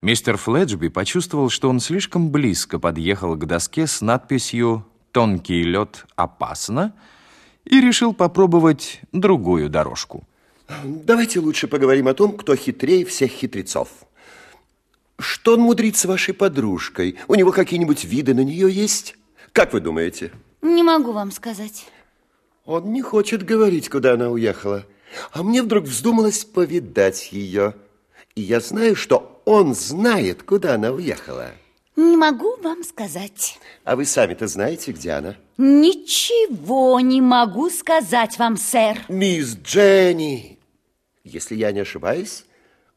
Мистер Фледжби почувствовал, что он слишком близко подъехал к доске с надписью «Тонкий лед опасно» и решил попробовать другую дорожку. Давайте лучше поговорим о том, кто хитрее всех хитрецов. Что он мудрит с вашей подружкой? У него какие-нибудь виды на нее есть? Как вы думаете? Не могу вам сказать. Он не хочет говорить, куда она уехала. А мне вдруг вздумалось повидать ее. И я знаю, что он знает, куда она уехала. Не могу вам сказать. А вы сами-то знаете, где она? Ничего не могу сказать вам, сэр. Мисс Дженни, если я не ошибаюсь,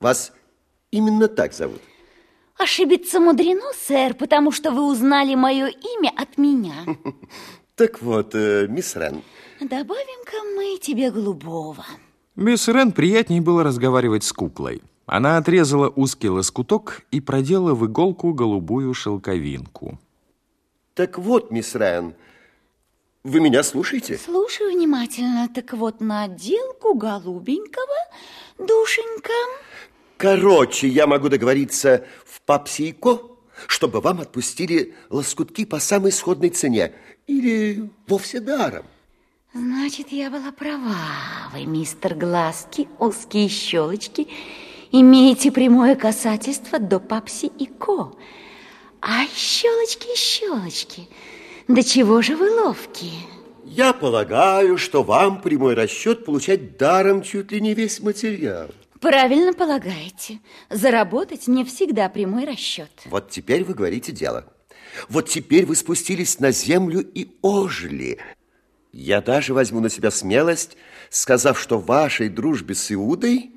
вас именно так зовут. Ошибиться мудрено, сэр, потому что вы узнали мое имя от меня. Так вот, э, мисс Рен. Добавим-ка мы тебе голубого. Мисс Рен приятнее было разговаривать с куклой. Она отрезала узкий лоскуток и продела в иголку голубую шелковинку. Так вот, мисс Рен, вы меня слушаете? Слушаю внимательно. Так вот, на отделку голубенького, душенька. Короче, я могу договориться в Папсико, чтобы вам отпустили лоскутки по самой сходной цене. Или вовсе даром. Значит, я была права. Вы, мистер Глазки, узкие щелочки, имеете прямое касательство до Папси и Ко. А щелочки, щелочки, до чего же вы ловкие? Я полагаю, что вам прямой расчет получать даром чуть ли не весь материал. Правильно полагаете. Заработать мне всегда прямой расчет. Вот теперь вы говорите дело. Вот теперь вы спустились на землю и ожили. Я даже возьму на себя смелость, сказав, что вашей дружбе с Иудой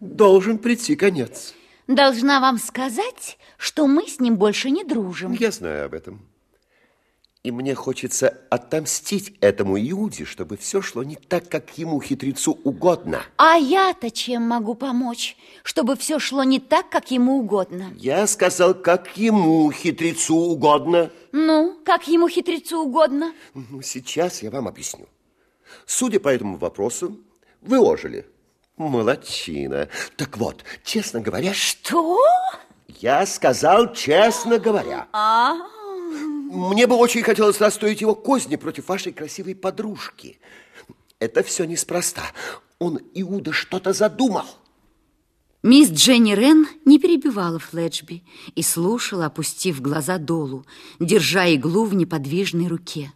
должен прийти конец. Должна вам сказать, что мы с ним больше не дружим. Я знаю об этом. И мне хочется отомстить этому Иуде, чтобы все шло не так, как ему, хитрецу, угодно. А я-то чем могу помочь, чтобы все шло не так, как ему угодно? Я сказал, как ему, хитрецу, угодно. Ну, как ему, хитрецу, угодно? Ну, Сейчас я вам объясню. Судя по этому вопросу, вы ожили. Молодчина. Так вот, честно говоря... Что? Я сказал, честно говоря. А, Мне бы очень хотелось расстроить его козни против вашей красивой подружки. Это все неспроста. Он, Иуда, что-то задумал. Мисс Дженни Рен не перебивала Флетчби и слушала, опустив глаза долу, держа иглу в неподвижной руке.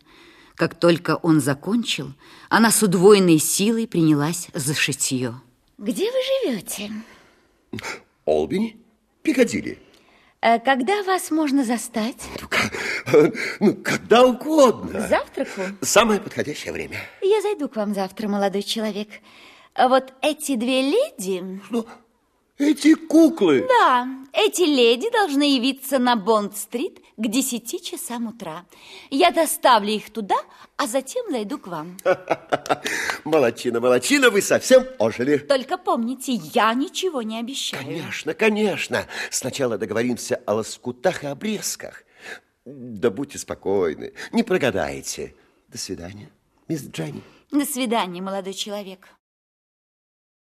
Как только он закончил, она с удвоенной силой принялась за шитье. Где вы живете? Олбини? Пикадилли. Э, Когда вас можно застать? Ну, когда угодно. К завтраку? Самое подходящее время. Я зайду к вам завтра, молодой человек. А Вот эти две леди... Ну, эти куклы. Да, эти леди должны явиться на Бонд-стрит к 10 часам утра. Я доставлю их туда, а затем зайду к вам. Молодчина, молодчина, вы совсем ожили. Только помните, я ничего не обещаю. Конечно, конечно. Сначала договоримся о лоскутах и обрезках. Да будьте спокойны, не прогадаете. До свидания, мисс Дженни. До свидания, молодой человек.